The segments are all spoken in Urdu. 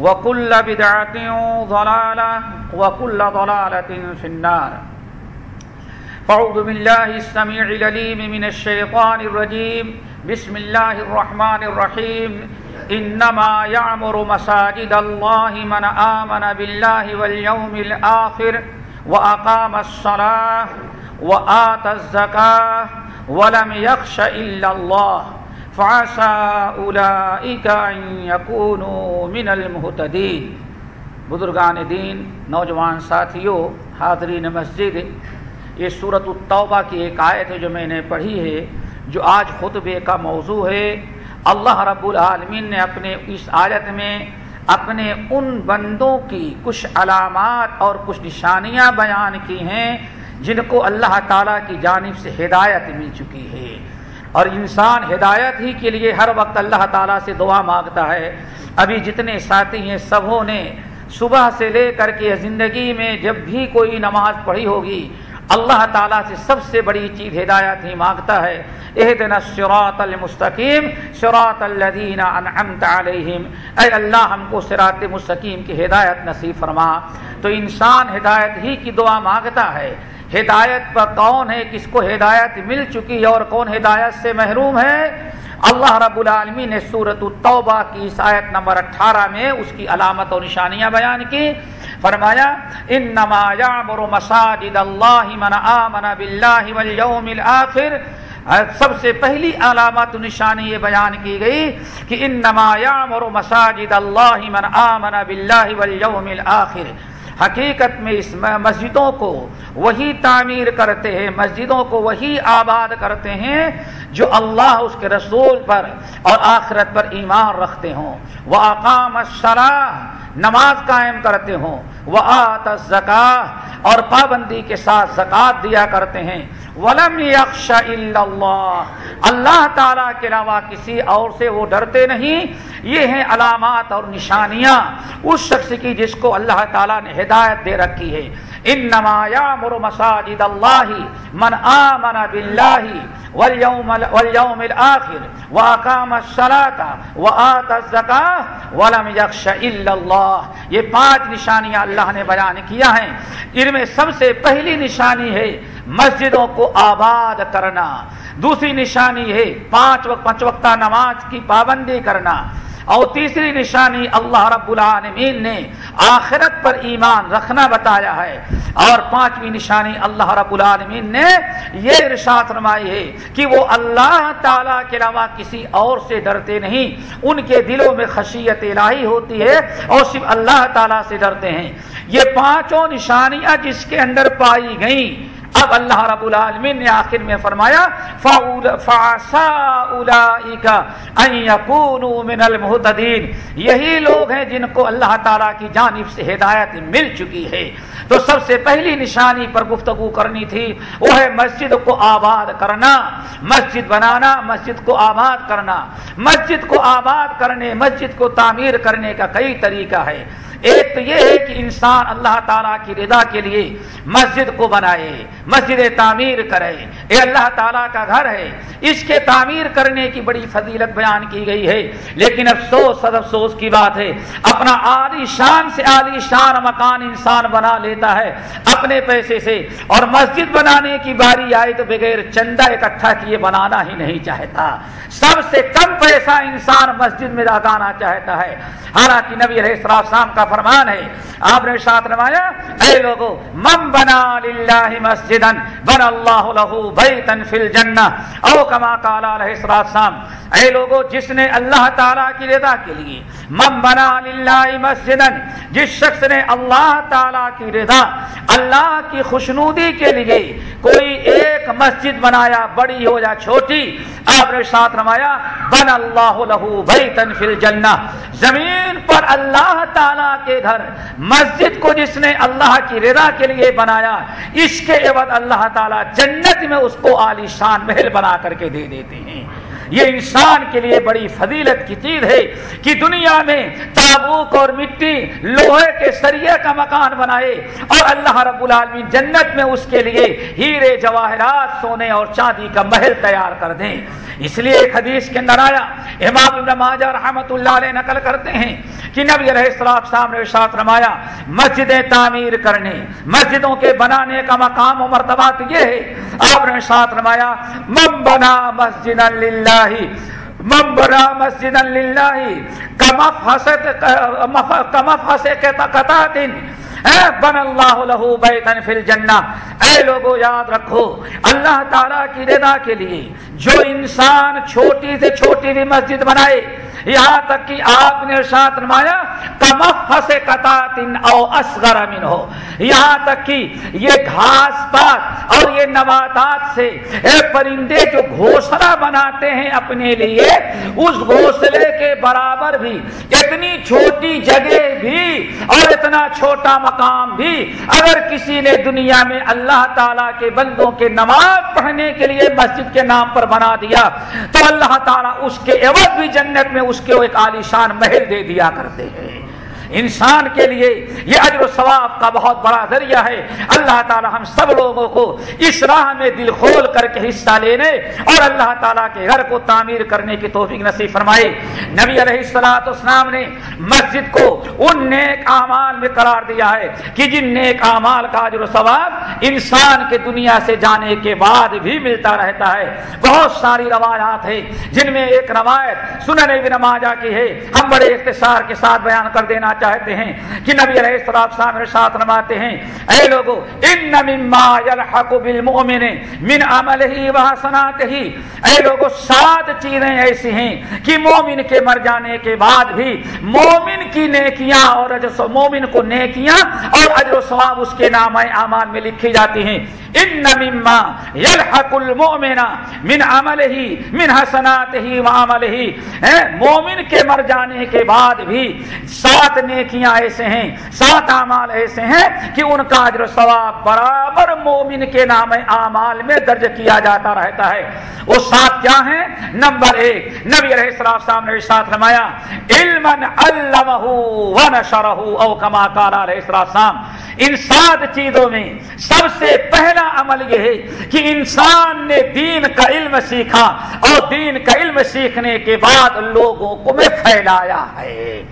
وكل بدعة ضلالة وكل ضلالة في النار فعوذ بالله السميع العليم من الشيطان الرجيم. بسم الله الرحمن الرحيم. إنما يعمر مساجد الله من آمن بالله واليوم الآخر وأقام الصلاة وآت الزكاة ولم يخش إلا الله. فعسى أولئك أن يكونوا من المهتدين. بزرگان دین، نوجوان ساتھیوں، حاضرین مسجد، یہ صورت التوبہ کی ایک آیت ہے جو میں نے پڑھی ہے، جو آج خطبے کا موضوع ہے۔ اللہ رب العالمین نے اپنے اس آیت میں اپنے ان بندوں کی کچھ علامات اور کچھ نشانیاں بیان کی ہیں، جن کو اللہ تعالیٰ کی جانب سے ہدایت مل چکی ہے۔ اور انسان ہدایت ہی کے لیے ہر وقت اللہ تعالیٰ سے دعا مانگتا ہے۔ ابھی جتنے ساتھی ہیں سبوں نے صبح سے لے کر کے زندگی میں جب بھی کوئی نماز پڑھی ہوگی، اللہ تعالیٰ سے سب سے بڑی چیز ہدایت ہی مانگتا ہے۔ اح دن شراط المستقیم شراط الدین انعمت علیہم۔ اے اللہ، ہم کو سرات مستقیم کی ہدایت نصیب فرما۔ تو انسان ہدایت ہی کی دعا مانگتا ہے۔ ہدایت پر کون ہے، کس کو ہدایت مل چکی ہے اور کون ہدایت سے محروم ہے؟ اللہ رب العالمین نے صورت التوبہ کی آیت نمبر اٹھارہ میں اس کی علامت اور نشانیاں بیان کی۔ فرمایا، انما یعمر مساجد اللہ من آمن باللہ والیوم الاخر۔ سب سے پہلی علامت نشانی یہ بیان کی گئی کہ انما یعمر مساجد اللہ من آمن باللہ والیوم الاخر۔ حقیقت میں اس مسجدوں کو وہی تعمیر کرتے ہیں، مسجدوں کو وہی آباد کرتے ہیں جو اللہ اس کے رسول پر اور آخرت پر ایمان رکھتے ہوں۔ وہ اقام نماز قائم کرتے ہوں۔ وہ آت اور پابندی کے ساتھ زکوٰۃ دیا کرتے ہیں۔ ولم یکش اللہ اللہ تعالیٰ کے علاوہ کسی اور سے وہ ڈرتے نہیں۔ یہ ہیں علامات اور نشانیاں اس شخص کی جس کو اللہ تعالیٰ نے ہدایت دے رکھی ہے۔ ان نمایا مر مساجد اللہ من آمن باللہ واليوم واليوم الاخر واقام الصلاه واتى الزكاه ولم يخش الا یہ پانچ نشانیاں اللہ نے بیان کیا ہیں۔ ان میں سب سے پہلی نشانی ہے مسجدوں کو آباد کرنا۔ دوسری نشانی ہے پانچ وقت پانچ وقتہ نماز کی پابندی کرنا۔ اور تیسری نشانی اللہ رب العالمین نے آخرت پر ایمان رکھنا بتایا ہے اور پانچویں نشانی اللہ رب العالمین نے یہ ارشاد فرمائی ہے کہ وہ اللہ تعالی کے علاوہ کسی اور سے ڈرتے نہیں، ان کے دلوں میں خشیت الہی ہوتی ہے اور صرف اللہ تعالی سے ڈرتے ہیں۔ یہ پانچوں نشانیاں جس کے اندر پائی گئیں اب اللہ رب العالمین نے آخر میں فرمایا من المحتدین یہی لوگ ہیں جن کو اللہ تعالیٰ کی جانب سے ہدایت مل چکی ہے۔ تو سب سے پہلی نشانی پر گفتگو کرنی تھی، وہ ہے مسجد کو آباد کرنا۔ مسجد بنانا، مسجد کو آباد کرنا۔ مسجد کو آباد کرنے، مسجد کو تعمیر کرنے کا کئی طریقہ ہے۔ ایک تو یہ ہے کہ انسان اللہ تعالیٰ کی رضا کے لیے مسجد کو بنائے، مسجد تعمیر کرے۔ یہ اللہ تعالیٰ کا گھر ہے۔ اس کے تعمیر کرنے کی بڑی فضیلت بیان کی گئی ہے۔ لیکن افسوس سد افسوس کی بات ہے، اپنا عالی شان سے عالی شان مکان انسان بنا لیتا ہے اپنے پیسے سے۔ اور مسجد بنانے کی باری آئے تو بغیر چندہ اکٹھا کیے بنانا ہی نہیں چاہتا۔ سب سے کم پیسہ انسان مسجد میں لگانا چاہتا ہے۔ حالانکہ نبی علیہ السلام کا فرمان ہے۔ آپ نے ساتھ نمایا اے لوگو، من بنا للہ مسجد بن اللہ لہو بیتن فی الجنہ۔ او کما قال علیہ السلام اے لوگو، جس نے اللہ تعالیٰ کی رضا کے لیے من بنا للہ مسجد جس شخص نے اللہ تعالیٰ کی رضا، اللہ کی خوشنودی کے لیے کوئی ایک مسجد بنایا، بڑی ہو یا چھوٹی، آپ نے ساتھ رمایا بن اللہ لہو بیتن فی الجنہ۔ زمین پر اللہ تعالیٰ کے گھر، مسجد کو جس نے اللہ کی رضا کے لیے بنایا اس کے عوض اللہ تعالیٰ جنت میں اس کو عالی شان محل بنا کر کے دے دیتے ہیں۔ یہ انسان کے لیے بڑی فضیلت کی چیز ہے کہ دنیا میں تابوک اور مٹی لوہے کے سریے کا مکان بنائے اور اللہ رب العالمین جنت میں اس کے لیے ہیرے، جواہرات، سونے اور چاندی کا محل تیار کر دیں۔ اس لیے ایک حدیث کے اندر آیا، امام ابن ماجہ رحمت اللہ علیہ نقل کرتے ہیں کہ نبی علیہ السلام سامنے ساتھ رمایا مسجدیں تعمیر کرنے مسجدوں کے بنانے کا مقام و مرتبہ یہ ہے۔ آپ نے شاط رمایا مم بنا مسجد اللہ مم بنا مسجد اللہ کمف حسد کمف حسد قطع دن بن اللہ لہو بیتن فی الجنہ۔ اے لوگو، یاد رکھو، اللہ تعالیٰ کی رضا کے لیے جو انسان چھوٹی سے چھوٹی بھی مسجد بنائے، یہاں تک کہ آپ نے ساتھ نمایا کمف قطاتن او اصغر من ہو یہاں تک کہ یہ گھاس پات اور یہ نباتات سے اے پرندے جو گھوسلہ بناتے ہیں اپنے لیے، اس گھوسلے کے برابر بھی اتنی چھوٹی جگہ بھی اور اتنا چھوٹا مقام بھی اگر کسی نے دنیا میں اللہ تعالیٰ کے بندوں کے نماز پڑھنے کے لیے مسجد کے نام پر بنا دیا، تو اللہ تعالیٰ اس کے عوض بھی جنت میں اس کے ایک عالیشان محل دے دیا کرتے ہیں۔ انسان کے لیے یہ اجر و ثواب کا بہت بڑا ذریعہ ہے۔ اللہ تعالی ہم سب لوگوں کو اس راہ میں دل کھول کر کے حصہ لینے اور اللہ تعالیٰ کے گھر کو تعمیر کرنے کی توفیق نصیب فرمائے۔ نبی علیہ السلاۃ اسلام نے مسجد کو ان نیک اعمال میں قرار دیا ہے کہ جن نیک اعمال کا اجر و ثواب انسان کے دنیا سے جانے کے بعد بھی ملتا رہتا ہے۔ بہت ساری روایات ہیں جن میں ایک روایت سنن ابن ماجہ کی ہے۔ ہم بڑے اختصار کے ساتھ بیان کر دینا چاہتے ہیں کہ نبی علیہ السلام صاحب ارشاد فرماتے ہیں، اے لوگو، ان مما يلحق بالمؤمن من عمله وحسناته اے لوگو، سات چیزیں ایسی ہیں کہ مومن کے مر جانے کے بعد بھی مومن کی نیکیاں اور اجر مومن کو نیکیاں اور اجر و ثواب اس کے نام اعمال میں لکھی جاتی ہیں۔ ان مما يلحق المؤمن من عمله من حسناته وعمله مومن کے مر جانے کے بعد بھی سات نیکیاں ایسے ہیں سات اعمال ایسے ہیں کہ ان کا اجر و ثواب برابر مومن کے نام اعمال میں درج کیا جاتا رہتا ہے۔ وہ سات کیا ہیں؟ نمبر ایک، نبی علیہ السلام صاحب نے ساتھ رمایا علم علمہ ونشرہ او کما قال علیہ السلام ان سات چیزوں میں سب سے پہلا عمل یہ ہے کہ انسان نے دین کا علم سیکھا اور دین کا علم سیکھنے کے بعد لوگوں کو میں پھیلایا ہے۔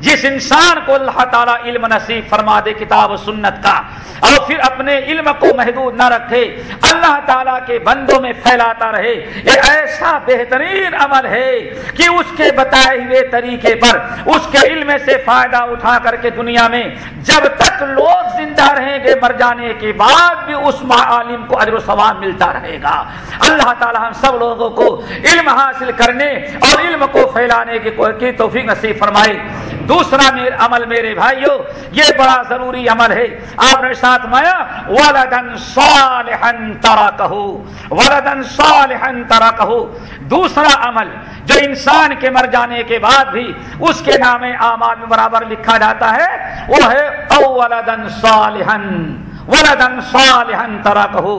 جس انسان کو اللہ تعالیٰ علم نصیب فرما دے کتاب و سنت کا، اور پھر اپنے علم کو محدود نہ رکھے، اللہ تعالیٰ کے بندوں میں پھیلاتا رہے، یہ ایسا بہترین عمل ہے کہ اس کے بتائے ہوئے طریقے پر، اس کے علم سے فائدہ اٹھا کر کے دنیا میں جب تک لوگ زندہ رہیں گے، مر جانے کے بعد بھی اس عالم کو اجر و ثواب ملتا رہے گا۔ اللہ تعالیٰ ہم سب لوگوں کو علم حاصل کرنے اور علم کو پھیلانے کی توفیق نصیب فرمائے۔ دوسرا میر عمل میرے بھائیو، یہ بڑا ضروری عمل ہے۔ آپ نے ساتھ مایا ولدن صالحا ترکہو ولدن صالحا ترکہو دوسرا عمل، جو انسان کے مر جانے کے بعد بھی اس کے نام اعمال میں برابر لکھا جاتا ہے، وہ ہے او ولدن صالحا۔ ولدن صالحا ترکہو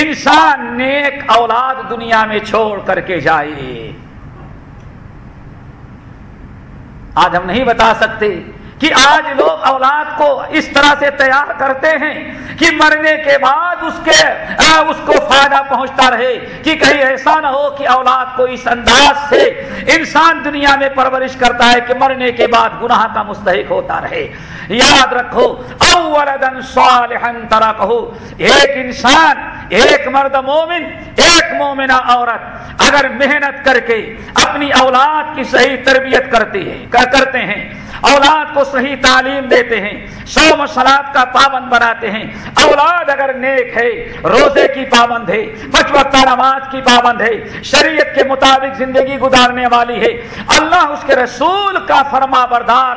انسان نیک اولاد دنیا میں چھوڑ کر کے جائے۔ آج ہم نہیں بتا سکتے کہ آج لوگ اولاد کو اس طرح سے تیار کرتے ہیں کہ مرنے کے بعد اس کے اس کو فائدہ پہنچتا رہے، کہ کہیں ایسا نہ ہو کہ اولاد کو اس انداز سے انسان دنیا میں پرورش کرتا ہے کہ مرنے کے بعد گناہ کا مستحق ہوتا رہے۔ یاد رکھو اولدن صالحا ترکہو۔ ایک انسان، ایک مرد مومن، ایک مومنہ عورت اگر محنت کر کے اپنی اولاد کی صحیح تربیت کرتی ہے کرتے ہیں، اولاد کو صحیح تعلیم دیتے ہیں سو مسلات کا پابند بناتے ہیں۔ اولاد اگر نیک ہے، روزے کی پابند ہے پچ وقت نماز کی پابند ہے، شریعت کے مطابق زندگی گزارنے والی ہے، اللہ اس کے رسول کا فرما بردار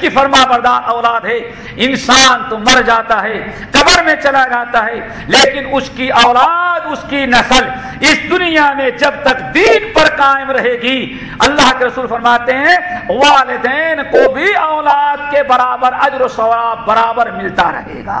کی فرما بردار اولاد ہے۔ انسان تو مر جاتا ہے، قبر میں چلا جاتا ہے، لیکن اس کی اولاد، اس کی نسل اس دنیا میں جب تک دین پر قائم رہے گی، اللہ کے رسول فرماتے ہیں، والدین کو بھی اولاد کے برابر اجر و ثواب برابر ملتا رہے گا۔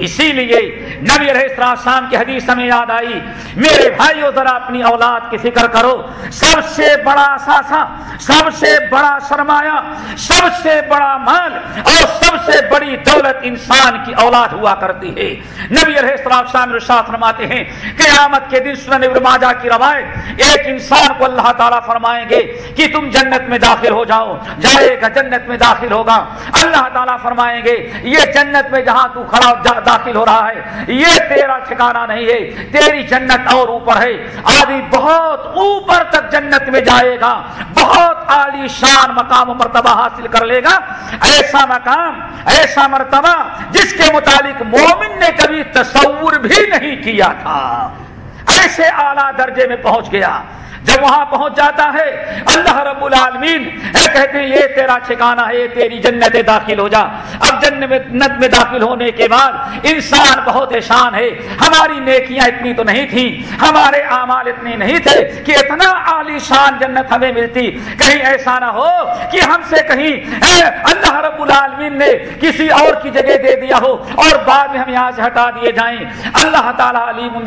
اسی لیے نبی علیہ شام کی حدیث ہمیں یاد آئی، میرے بھائیو، ذرا اپنی اولاد کی فکر کرو۔ سب سے بڑا ساسا، سب سے بڑا سرمایہ، سب سے بڑا مال اور سب سے بڑی دولت انسان کی اولاد ہوا کرتی ہے۔ نبی علیہ السلام رشاہ فرماتے ہیں، قیامت کے دن سنن ماجہ کی روایت، ایک انسان کو اللہ تعالیٰ فرمائیں گے کہ تم جنت میں داخل ہو جاؤ۔ جائے گا جنت میں داخل ہوگا۔ اللہ تعالیٰ فرمائیں گے، یہ جنت میں جہاں تو کھڑا داخل ہو رہا ہے۔ یہ تیرا ٹھکانا نہیں ہے، تیری جنت اور اوپر ہے۔ آدمی بہت اوپر تک جنت میں جائے گا۔ بہت عالی شان، مقام و مرتبہ حاصل کر لے گا۔ ایسا مقام، ایسا مرتبہ جس کے متعلق مومن نے کبھی تصور بھی نہیں کیا تھا۔ ایسے اعلی درجے میں پہنچ گیا۔ جب وہاں پہنچ جاتا ہے، اللہ رب العالمین کہتے ہیں، یہ تیرا ٹھکانا ہے، یہ تیری جنت داخل ہو جا۔ اب جنت میں داخل ہونے کے بعد انسان بہت شان ہے، ہماری نیکیاں اتنی تو نہیں تھی ہمارے اعمال اتنے نہیں تھے کہ اتنا عالی شان جنت ہمیں ملتی۔ کہیں ایسا نہ ہو کہ ہم سے کہیں اللہ رب العالمین نے کسی اور کی جگہ دے دیا ہو اور بعد میں ہم یہاں سے ہٹا دیے جائیں۔ اللہ تعالیٰ علیم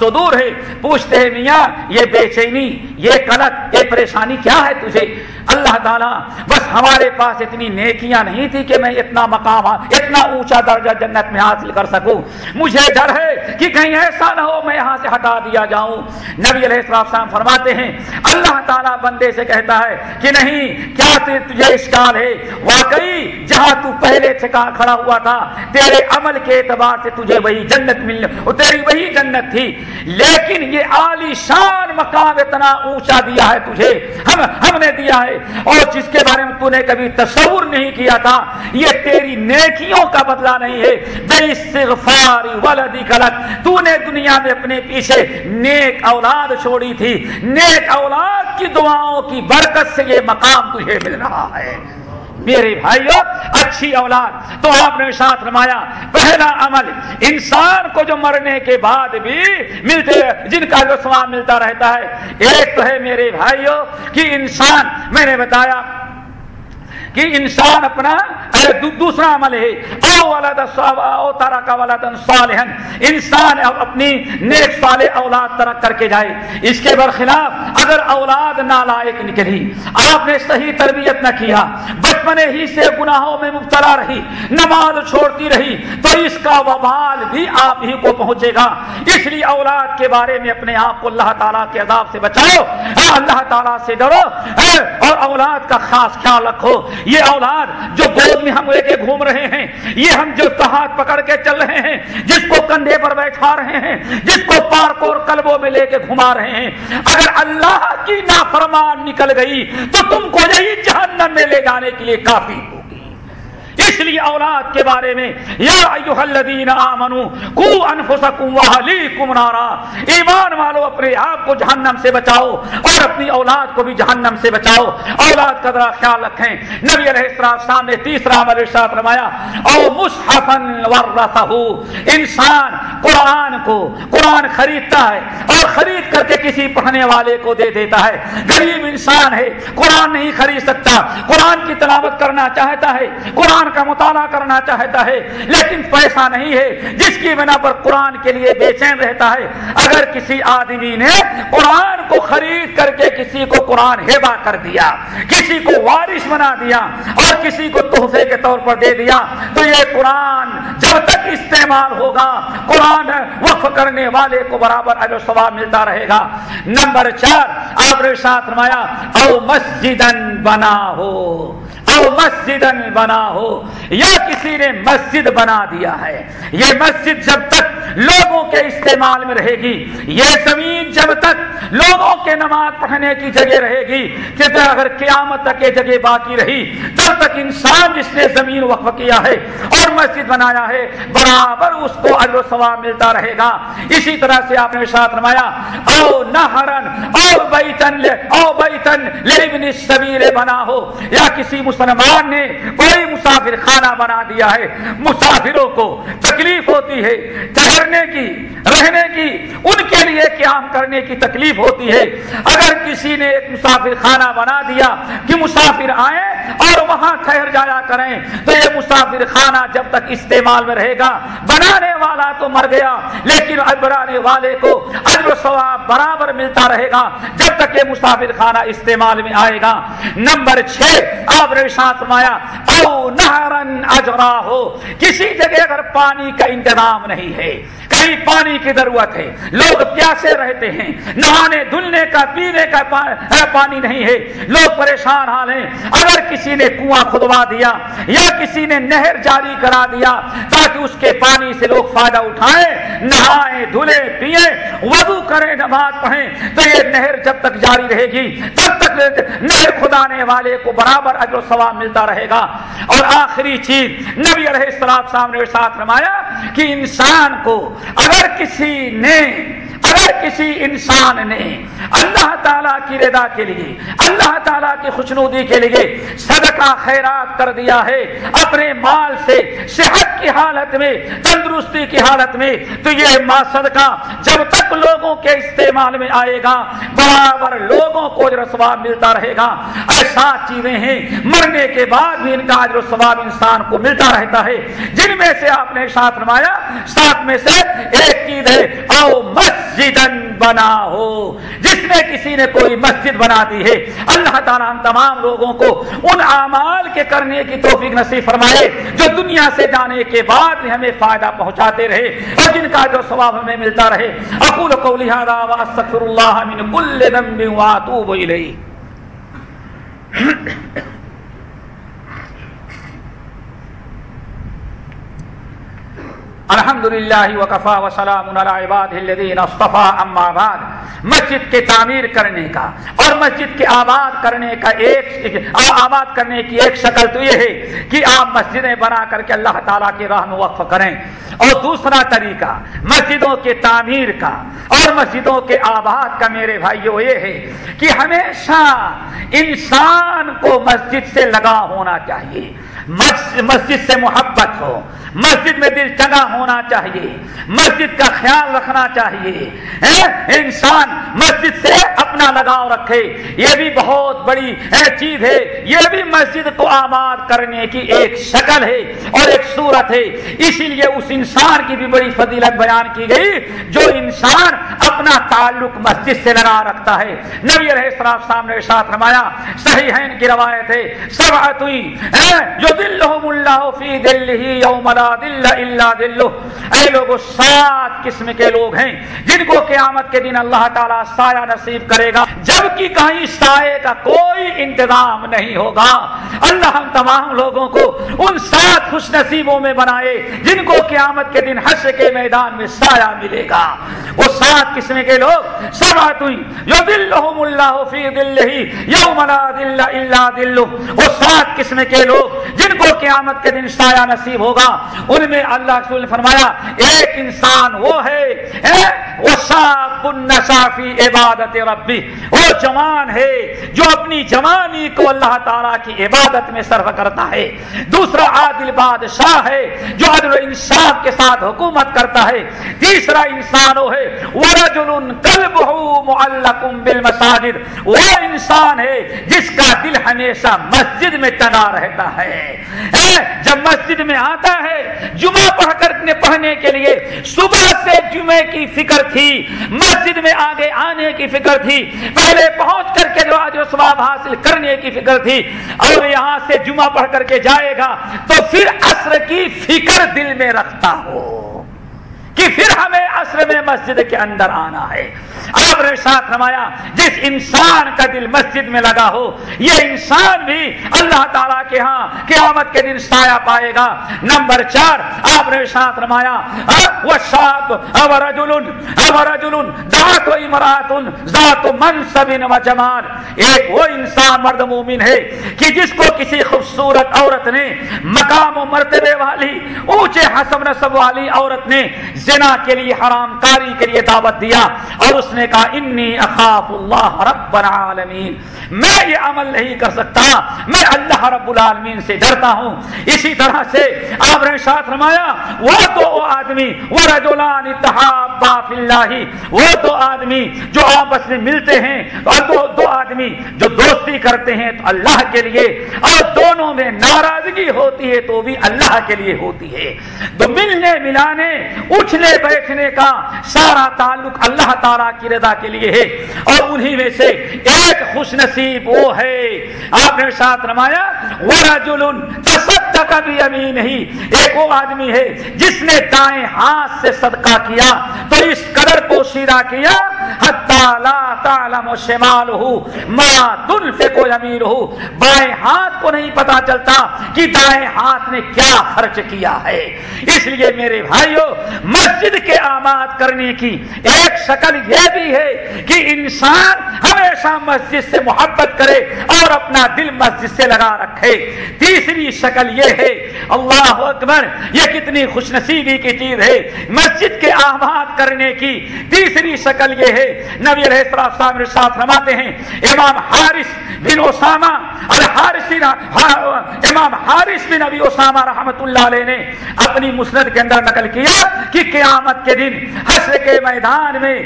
صدور ہے۔ پوچھتے ہیں میاں، یہ بے چینی یہ غلط یہ پریشانی کیا ہے تجھے؟ اللہ تعالیٰ، بس ہمارے پاس اتنی نیکیاں نہیں تھی کہ میں اتنا مقام، اتنا اونچا درجہ جنت میں حاصل کر سکوں۔ مجھے ڈر ہے کہ کہیں ایسا نہ ہو میں یہاں سے ہٹا دیا جاؤں۔ نبی علیہ السلام فرماتے ہیں، اللہ تعالیٰ بندے سے کہتا ہے کہ نہیں، کیا تجھے اشکال ہے؟ واقعی جہاں تو پہلے سے کھڑا ہوا تھا، تیرے عمل کے اعتبار سے تجھے وہی جنت مل، تیری وہی جنت تھی۔ لیکن یہ عالی شان مقام اتنا اونچا دیا ہے تجھے، ہم ہم نے دیا ہے۔ اور جس کے بارے میں تو نے کبھی تصور نہیں کیا تھا، یہ تیری نیکیوں کا بدلہ نہیں ہے۔ بے استغفار ولدی غلط تو نے دنیا میں اپنے پیچھے نیک اولاد چھوڑی تھی۔ نیک اولاد کی دعاؤں کی برکت سے یہ مقام تجھے مل رہا ہے۔ میرے بھائیوں اچھی اولاد، تو آپ نے ساتھ رمایا پہلا عمل انسان کو جو مرنے کے بعد بھی ملتے، جن کا جو سواب ملتا رہتا ہے، ایک تو ہے میرے بھائیو، کہ انسان، میں نے بتایا کہ انسان اپنا دوسرا عمل ہے۔ او ولد او ترک ولد صالحا۔ انسان اپنی نیک صالح اولاد ترک کر کے جائے۔ اس کے برخلاف اگر اولاد نالائق نکلی، آپ نے صحیح تربیت نہ کیا، بچپن ہی سے گناہوں میں مبتلا رہی، نماز چھوڑتی رہی، تو اس کا وبال بھی آپ ہی کو پہنچے گا۔ اس لیے اولاد کے بارے میں اپنے آپ کو اللہ تعالیٰ کے عذاب سے بچاؤ۔ ہاں، اللہ تعالیٰ سے ڈرو۔ ہاں، اور اولاد کا خاص خیال رکھو۔ یہ اولاد جو گود میں ہم لے کے گھوم رہے ہیں، یہ ہم جو ہاتھ پکڑ کے چل رہے ہیں، جس کو کندھے پر بیٹھا رہے ہیں، جس کو پارکوں اور کلبوں میں لے کے گھما رہے ہیں۔ اگر اللہ کی نافرمان نکل گئی تو تم کو یہی جہنم میں لے جانے کے لیے کافی۔ ہو اس لیے اولاد کے بارے میں، یا ایوہ الذین آمنو کو انفسکم وحلیکم نارا۔ ایمان والو، اپنے آپ کو جہنم سے بچاؤ اور اپنی اولاد کو بھی جہنم سے بچاؤ۔ اولاد کا ذرا خیال رکھیں۔ نبی علیہ السلام نے تیسرا عمل ارشاد فرمایا، او مصحفا ورثہ، انسان قرآن کو قرآن خریدتا ہے اور خرید کر کے کسی پڑھنے والے کو دے دیتا ہے۔ غریب انسان ہے، قرآن نہیں خرید سکتا۔ قرآن کی تلاوت کرنا چاہتا ہے، قرآن کا مطالعہ کرنا چاہتا ہے، لیکن پیسہ نہیں ہے۔ جس کی بنا پر قرآن کے لیے بے چین رہتا ہے۔ اگر کسی آدمی نے قرآن کو خرید کر کے کسی کو قرآن ہیبا کر دیا، کسی کو وارث بنا دیا اور کسی کو تحفے کے طور پر دے دیا، تو یہ قرآن جب تک استعمال ہوگا، قرآن وہ وقف کرنے والے کو برابر اجر ثواب ملتا رہے گا۔ نمبر چار، آپ نے ساتھ رمایا او مسجد بنا ہو او مسجد بنا ہو، یا کسی نے مسجد بنا دیا ہے۔ یہ مسجد جب تک لوگوں کے استعمال میں رہے گی، یہ زمین جب تک لوگوں کے نماز پڑھنے کی جگہ رہے گی کہ اگر قیامت تک یہ جگہ باقی رہی، تب تک انسان جس نے زمین وقف کیا ہے اور مسجد بنایا ہے، برابر اس کو اجر و ثواب ملتا رہے گا۔ اسی طرح سے آپ نے ساتھ رمایا او نہرن، او بیتن، لے، او بیتن لیبن سبیر بنا ہو، یا کسی مسلمان مسلمان نے کوئی مسافر خانہ بنا دیا ہے۔ مسافروں کو تکلیف ہوتی ہے۔ ٹھہرنے کی، رہنے کی، ان کے لیے قیام کرنے کی تکلیف ہوتی ہے۔ اگر کسی نے ایک مسافر خانہ بنا دیا کہ مسافر آئے اور وہاں ٹھہر جایا کریں، تو یہ مسافر خانہ جب تک استعمال میں رہے گا، بنانے والا تو مر گیا۔ لیکن بنانے والے کو اجر ثواب برابر ملتا رہے گا جب تک یہ مسافر خانہ استعمال میں آئے گا۔ نمبر چھ آپ نے ساتھ مایا او نہرن اجرا ہو کسی جگہ اگر پانی کا انتظام نہیں ہے کہیں پانی کی ضرورت ہے۔ لوگ پیاسے رہتے ہیں۔ نہانے، دھلنے کا، پینے کا پانی نہیں ہے۔ لوگ پریشان حال ہیں۔ اگر کسی نے کنواں کھدوا دیا یا کسی نے نہر جاری کرا دیا تاکہ اس کے پانی سے لوگ فائدہ اٹھائیں، نہائیں دھلے پیے وضو کریں، نماز پڑھیں، تو یہ نہر جب تک جاری رہے گی، تب تک نہر کھدانے والے کو برابر اجر و ثواب ملتا رہے گا۔ اور آخری چیز، نبی علیہ السلام سامنے ساتھ رمایا کہ انسان کو اگر کسی نے، اگر کسی انسان نے اللہ تعالیٰ کی رضا کے لیے، اللہ تعالیٰ کی خوشنودی کے لیے صدقہ خیرات کر دیا ہے اپنے مال سے، صحت کی حالت میں، تندرستی کی حالت میں، تو یہ ماں صدقہ جب تک لوگوں کے استعمال میں آئے گا، برابر لوگوں کو اجر ثواب ملتا رہے گا۔ ایسا چیزیں ہیں، مرنے کے بعد بھی ان کا اجر ثواب انسان کو ملتا رہتا ہے۔ جن میں سے آپ نے ساتھ رمایا ساتھ میں سے ایک چیز ہے او مسجد بنا ہو جس نے کسی نے کوئی مسجد بنا دی ہے، اللہ تعالیٰ ہم تمام لوگوں کو ان اعمال کے کرنے کی توفیق نصیب فرمائے، جو دنیا سے جانے کے بعد بھی ہمیں فائدہ پہنچاتے رہے اور جن کا جو ثواب ہمیں ملتا رہے۔ اقول قولی هذا واستغفر الله من كل ذنب واتوب الیہ۔ الحمد للہ وقفا وسلام اما بعد۔ مسجد کے تعمیر کرنے کا اور مسجد کے آباد کرنے کا ایک آباد کرنے کی ایک شکل تو یہ ہے کہ آپ مسجدیں بنا کر کے اللہ تعالیٰ کی راہ میں وقف کریں۔ اور دوسرا طریقہ، مسجدوں کے تعمیر کا اور مسجدوں کے آباد کا میرے بھائیوں یہ ہے کہ ہمیشہ انسان کو مسجد سے لگا ہونا چاہیے۔ مسجد سے محبت ہو، مسجد میں دل چنگا ہونا چاہیے۔ مسجد کا خیال رکھنا چاہیے۔ انسان مسجد سے اپنا لگاؤ رکھے۔ یہ بھی بہت بڑی چیز ہے۔ یہ بھی مسجد کو آباد کرنے کی ایک شکل ہے اور ایک صورت ہے۔ اسی لیے اس انسان کی بھی بڑی فضیلت بیان کی گئی۔ جو انسان اپنا تعلق مسجد سے لگا رکھتا ہے۔ نبی رہے سراب سامنے ساتھ رمایا صحیح ہے ان کی روایت ہے سب جو دل اللہ فی دل ہی یوم دل اللہ دل اے لوگ سات قسم کے لوگ ہیں۔ جن کو قیامت کے دن اللہ تعالیٰ سایہ نصیب کرے کرے گا۔ جبکہ کہیں سائے کا کوئی انتظام نہیں ہوگا۔ اللہ ہم تمام لوگوں کو ان سات خوش نصیبوں میں بنائے، جن کو قیامت کے دن حش کے میدان میں سایہ ملے گا۔ وہ سات قسم کے لوگ سب جو دل اللہ فی دل ہی یوم دل اللہ دل وہ سات قسم کے لوگ، جن کو قیامت کے دن سایہ نصیب ہوگا۔ ان میں اللہ رسول نے فرمایا ایک انسان وہ ہے وہ شاپ عبادت ربی۔ وہ جوان ہے جو اپنی جوانی کو اللہ تعالیٰ کی عبادت میں صرف کرتا ہے۔ دوسرا عادل بادشاہ ہے جو عدل و انصاف کے ساتھ حکومت کرتا ہے۔ تیسرا انسان وہ ہے، ورجل قلب معلق بالمساجد۔ وہ انسان ہے جس کا دل ہمیشہ مسجد میں ٹنا رہتا ہے۔ جب مسجد میں آتا ہے، جمعہ پڑھ کر پڑھنے کے لیے صبح سے جمعے کی فکر تھی، مسجد میں آگے آنے کی فکر تھی، پہلے پہنچ کر کے جو سواب حاصل کرنے کی فکر تھی اور یہاں سے جمعہ پڑھ کر کے جائے گا، تو پھر عصر کی فکر دل میں رکھتا ہو۔ کہ پھر ہمیں عصر میں مسجد کے اندر آنا ہے۔ آپ نے ساتھ نمایا جس انسان کا دل مسجد میں لگا ہو، یہ انسان بھی اللہ تعالیٰ کے ہاں قیامت کے دن سایہ پائے گا۔ نمبر چار، آپ نے ساتھ نمایا وہ شاپ دات و امراتن، ذات منصب و جمال۔ ایک وہ انسان مرد مومن ہے کہ جس کو کسی خوبصورت عورت نے، مقام و مرتبے والی، اونچے حسب نصب والی عورت نے زنا کے لیے حرام کاری کے لیے دعوت دیا اور اس نے کہا انی اخاف اللہ رب العالمین. میں یہ عمل نہیں کر سکتا. میں اللہ رب العالمین سے ڈرتا ہوں. اسی طرح سے آپ نے ساتھ رمایا وہ تو وہ آدمی وہ رجولان اتحابا فی اللہ وہ تو آدمی جو آپس میں ملتے ہیں اور دو, دو آدمی جو دوستی کرتے ہیں تو اللہ کے لیے اور دونوں میں ناراضگی ہوتی ہے تو بھی اللہ کے لیے ہوتی ہے. تو ملنے ملانے اٹھنے بیٹھنے کا سارا تعلق اللہ تعالیٰ کی رضا کے لیے ہے اور انہی میں سے ایک خوش نصیب وہ ہے۔ آپ نے ساتھ رمایا بھی ابھی نہیں ایک وہ آدمی ہے جس نے دائیں ہاتھ سے صدقہ کیا، تو اس قدر پوشیدہ کیا شمال ہو ماں دل سے کوئی امیر ہو بائیں ہاتھ کو نہیں پتا چلتا کہ دائیں ہاتھ نے کیا خرچ کیا ہے۔ اس لیے میرے بھائیوں مسجد کے آماد کرنے کی ایک شکل یہ بھی ہے کہ انسان ہمیشہ مسجد سے محبت کرے اور اپنا دل مسجد سے لگا رکھے۔ تیسری شکل یہ ہے، اللہ اکبر، یہ کتنی خوش نصیبی کی چیز ہے، مسجد کے آباد کرنے کی۔ تیسری شکل یہ ہے، نبی علیہ السلام نے ساتھ رماتے ہیں، امام حارث بن اسامہ، الحارث امام حارث بن ابی اسامہ رحمت اللہ علیہ نے اپنی مسند کے اندر نقل کیا کہ قیامت کے دن حشر کے میدان میں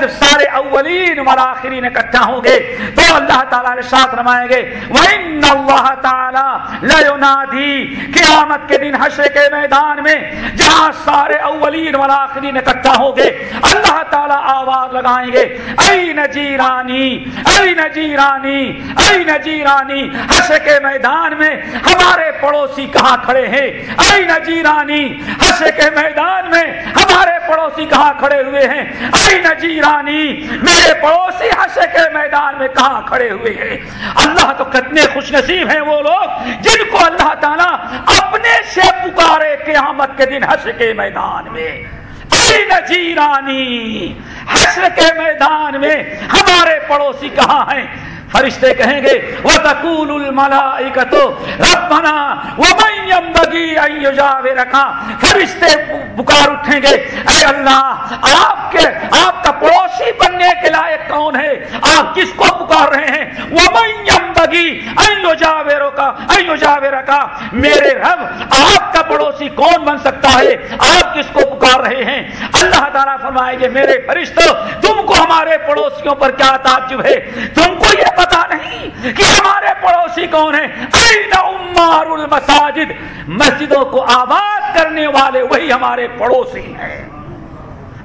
جب سارے اولین والآخرین اکٹھا ہوں گے۔ تو اللہ تعالیٰ نے ساتھ رمائیں گے، وَإِنَّ اللَّهَ تَعَالَى لَيُنَادِي قیامت کے دن حشر کے میدان میں جہاں سارے اولین والآخرین اکٹھا ہوں گے۔ اللہ تعالیٰ آواز لگائیں گے اے نجیرانی اے نجیرانی اے نجیرانی حشر کے میدان میں ہمارے پڑوسی کہاں کھڑے ہیں؟ اے نجیرانی حشر کے میدان میں ہمارے پڑوسی کہاں کھڑے ہوئے ہیں؟ اے نجیرانی، میرے پڑوسی حشر کے میدان میں کہاں کھڑے ہوئے ہیں؟ اللہ تو کتنے خوش نصیب ہیں وہ لوگ جن کو اللہ تعالیٰ اپنے سے پکارے قیامت کے دن حشر کے میدان میں۔ اے نجیرانی، حشر کے میدان میں ہمارے پڑوسی کہاں ہیں؟ فرشتے کہیں گے وہ تکول ربنا ومن ينبغي ان رکھا فرشتے بکار اٹھیں گے، اے اللہ، آپ کے، آپ کا پڑوسی بننے کے لائق کون ہے؟ آپ کس کو پکار رہے ہیں؟ ومن بگی ایجاوے رکھا ایجاوے رکھا میرے رب، آپ کا پڑوسی کون بن سکتا ہے؟ آپ کس کو پکار رہے ہیں؟ اللہ تعالیٰ فرمائے گے میرے فرشتوں تم کو ہمارے پڑوسیوں پر کیا تعجب ہے؟ تم کو یہ پتا نہیں کہ ہمارے پڑوسی کون ہیں؟ المساجد؟ مسجدوں کو آباد کرنے والے وہی ہمارے پڑوسی ہیں۔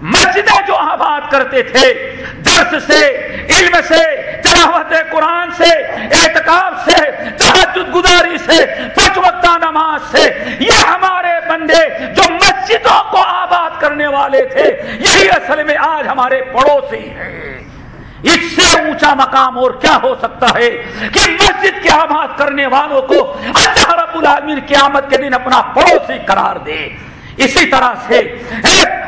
مسجدیں جو آباد کرتے تھے، درس سے، علم سے، تلاوت قرآن سے اعتکاب سے تحجد گزاری سے پچوتا نماز سے، یہ ہمارے بندے جو مسجدوں کو آباد کرنے والے تھے، یہی اصل میں آج ہمارے پڑوسی ہیں۔ اس سے اونچا مقام اور کیا ہو سکتا ہے کہ مسجد کے آباد کرنے والوں کو اللہ رب العالمین قیامت کے دن اپنا پڑوسی قرار دے۔ اسی طرح سے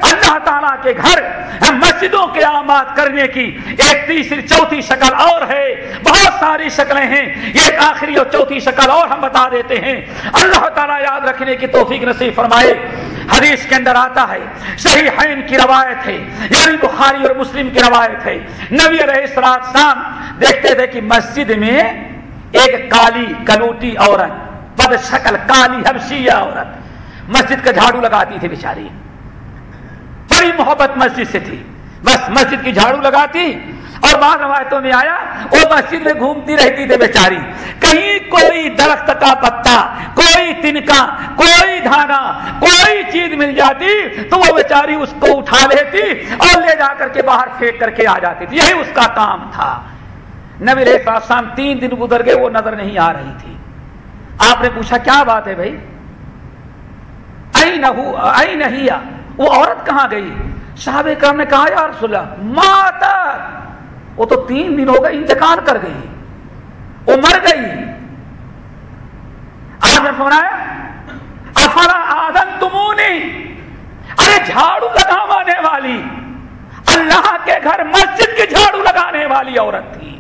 اللہ تعالیٰ کے گھر مسجدوں کے آماد کرنے کی ایک تیسری، چوتھی شکل اور ہے۔ بہت ساری شکلیں ہیں۔ ایک آخری اور چوتھی شکل اور ہم بتا دیتے ہیں۔ اللہ تعالیٰ یاد رکھنے کی توفیق نصیب فرمائے۔ حدیث کے اندر آتا ہے صحیح حین کی روایت ہے یعنی بخاری اور مسلم کی روایت ہے۔ نبی علیہ السلام دیکھتے تھے کہ مسجد میں ایک کالی، کلوٹی عورت بد شکل کالی حبشیہ عورت۔ مسجد کا جھاڑو لگاتی تھی بیچاری۔ بڑی محبت مسجد سے تھی۔ بس مسجد کی جھاڑو لگاتی اور بعض روایتوں میں آیا، وہ مسجد میں گھومتی رہتی تھی بیچاری۔ کہیں کوئی درخت کا پتا، کوئی تنکا، کوئی دھانا، کوئی چیز مل جاتی تو وہ بیچاری اس کو اٹھا لیتی اور لے جا کر کے باہر پھینک کر کے آ جاتی تھی۔ یہی اس کا کام تھا۔ نبی شام تین دن گزر گئے، وہ نظر نہیں آ رہی تھی۔ آپ نے پوچھا، کیا بات ہے بھائی؟ آئی نہیں وہ عورت کہاں گئی؟ صاحب کرام نے کہا یار سلا ماتا! وہ تو تین دن ہو گئے انتقال کر گئی۔ وہ مر گئی۔ آپ نے فرمایا، افلا آدم تمونی ارے، جھاڑو لگانے والی۔ اللہ کے گھر مسجد کی جھاڑو لگانے والی عورت تھی۔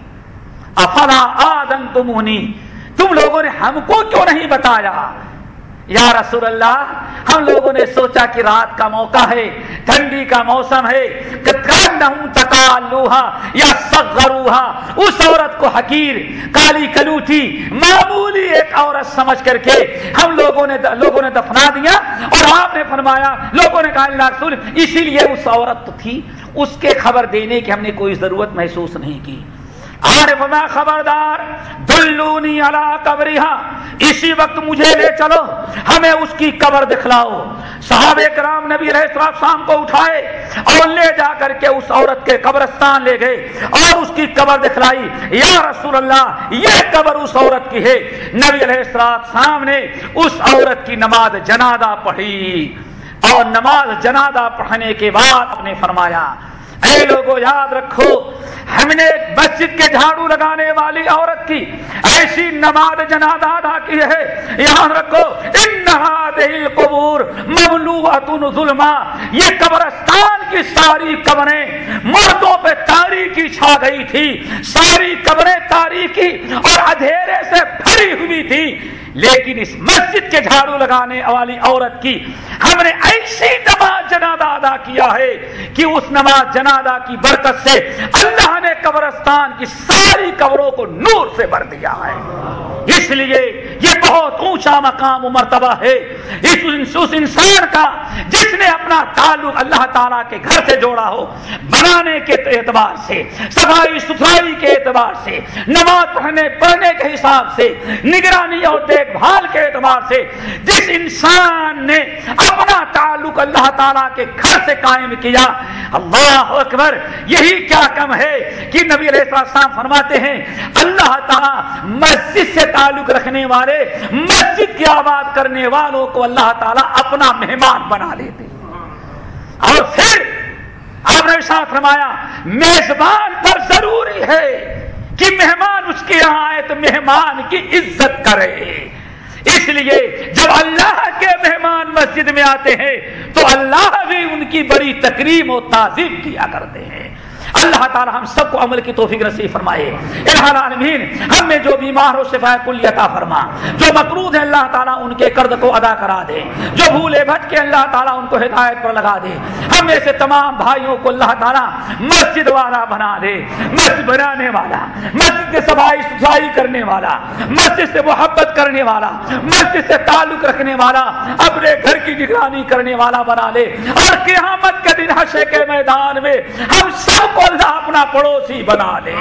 افلا آدم تمونی تم لوگوں نے ہم کو کیوں نہیں بتایا؟ یا رسول اللہ، ہم لوگوں نے سوچا کہ رات کا موقع ہے، ٹھنڈی کا موسم ہے یا سغروہا اس عورت کو حقیر، کالی کلوٹی معمولی ایک عورت سمجھ کر کے ہم لوگوں نے لوگوں نے دفنا دیا اور آپ نے فرمایا، لوگوں نے کہا، اللہ رسول، اسی لیے اس عورت تو تھی۔ اس کے خبر دینے کی ہم نے کوئی ضرورت محسوس نہیں کی۔ عارف میں خبردار، دلونی علا قبریہ اسی وقت مجھے لے چلو، ہمیں اس کی قبر دکھلاؤ۔ صحاب کرام نبی علیہ السلام کو اٹھائے اور لے جا کر کے اس عورت کے قبرستان لے گئے اور اس کی قبر دکھلائی۔ یا رسول اللہ، یہ قبر اس عورت کی ہے۔ نبی علیہ السلام نے اس عورت کی نماز جنادہ پڑھی۔ اور نماز جنادہ پڑھنے کے بعد آپ نے فرمایا اے لوگوں یاد رکھو، ہم نے ایک مسجد کے جھاڑو لگانے والی عورت کی ایسی نماز جناد ادا کی ہے۔ یاد رکھو، ان قبور مملو ظلما، یہ قبرستان کی ساری قبریں مردوں پہ تاریخی چھا گئی تھی۔ ساری قبریں تاریخی اور اندھیرے سے بھری ہوئی تھی۔ لیکن اس مسجد کے جھاڑو لگانے والی عورت کی ہم نے ایسی نماز جنادہ ادا کیا ہے کہ اس نماز جنادہ کی برکت سے اللہ نے قبرستان کی ساری قبروں کو نور سے بھر دیا ہے۔ اس لیے یہ بہت اونچا مقام و مرتبہ ہے اس انسان کا جس نے اپنا تعلق اللہ تعالیٰ کے گھر سے جوڑا ہو، بنانے کے اعتبار سے، صفائی ستھرائی کے اعتبار سے، نماز پڑھنے پڑھنے کے حساب سے، نگرانی اور دیکھ بھال کے اعتبار سے، جس انسان نے اپنا تعلق اللہ تعالیٰ کے گھر سے قائم کیا، اللہ اکبر، یہی کیا کم ہے کہ نبی علیہ السلام فرماتے ہیں، اللہ تعالیٰ مسجد سے تعلق رکھنے والے مسجد کی آباد کرنے والوں کو اللہ تعالیٰ اپنا مہمان بنا لیتے اور پھر آپ نے ساتھ فرمایا، میزبان پر ضروری ہے کہ مہمان اس کے یہاں آئے تو مہمان کی عزت کرے۔ اس لیے جب اللہ کے مہمان مسجد میں آتے ہیں تو اللہ بھی ان کی بڑی تقریب و تعظیم کیا کرتے ہیں۔ اللہ تعالی ہم سب کو عمل کی توفیق نصیب فرمائے۔ العالمین، ہم میں جو بیمار ہو شفا کلی عطا فرما، جو مقروض ہے اللہ تعالیٰ ان کے قرض کو ادا کرا دے، جو بھولے بھٹ کے اللہ تعالیٰ ان کو ہدایت پر لگا دے۔ ہم میں سے تمام بھائیوں کو اللہ تعالیٰ مسجد والا بنا دے، مسجد بنانے والا، مسجد کے صفائی ستھرائی کرنے والا، مسجد سے محبت کرنے والا، مسجد سے تعلق رکھنے والا، اپنے گھر کی نگرانی کرنے والا بنا لے۔ اور قیامت کے دن حشے کے میدان میں ہم سب کو اللہ اپنا پڑوسی بنا لے۔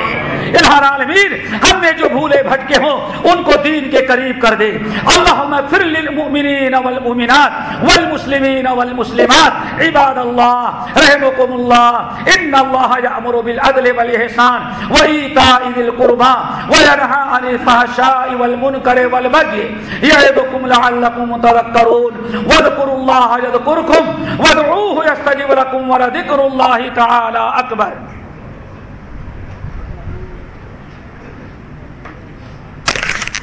العالمین ہم نے جو بھولے بھٹکے ہوں، ان کو دین کے قریب کر دے۔ اللہم فر للمؤمنین والمؤمنات والمسلمین والمسلمات۔ عباد اللہ رحمكم اللہ، ان اللہ یامر بالعدل والاحسان وایتاء ذی القربى وینهى عن الفحشاء والمنکر والبغي یعظکم لعلکم تذکرون۔ واذکروا اللہ یذکرکم، وادعوه یستجب لكم ولذکر اللہ تعالی اکبر۔